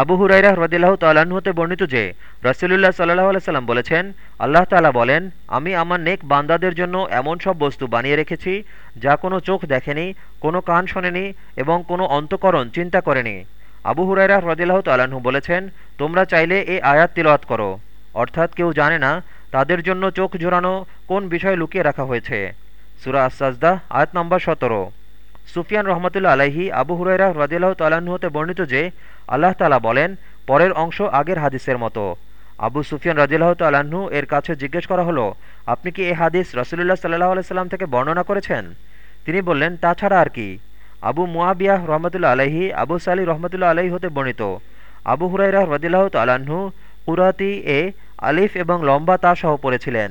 আবু হুরাইরা হ্রদিল্লাহ তাল্লাহ্ন হতে বর্ণিত যে, রসুলুল্লাহ সাল্লাহ আলাইসাল্লাম বলেছেন, আল্লাহ তালা বলেন, আমি আমার নেক বান্দাদের জন্য এমন সব বস্তু বানিয়ে রেখেছি, যা কোনো চোখ দেখেনি, কোনো কান শোনেনি এবং কোনো অন্তকরণ চিন্তা করেনি। আবু হুরাইরা হ্রদিল্লাহ তাল্লাহ্ন বলেছেন, তোমরা চাইলে এই আয়াত তিলওয়াত করো। অর্থাৎ কেউ জানে না তাদের জন্য চোখ জোড়ানো কোন বিষয় লুকিয়ে রাখা হয়েছে। সুরা আসাজদা আয়াত নম্বর সতেরো। সুফিয়ান রহমতুল্লা আলাহি আবু হুরাইরা হ্রদিল্লাহ তাল্লাহ্ন হতে বর্ণিত যে, আল্লাহ তালা বলেন, পরের অংশ আগের হাদিসের মতো। আবু সুফিয়ান রাজিল্লাহ তাল্লাহ্ন এর কাছে জিজ্ঞেস করা হলো, আপনি কি এই হাদিস রসুলুল্লাহ সাল্লাহ আলাইসাল্লাম থেকে বর্ণনা করেছেন? তিনি বললেন তাছাড়া আর কি। আবু মুয়াবিয়াহ রহমতুল্লা আলহি আবু সালি রহমতুল্লা আলহি হতে বর্ণিত। আবু হুরাইরা রদিল্লাহ তাল্লাহ্ন কুরাতি এ আলিফ এবং লম্বা তা সহ পড়েছিলেন।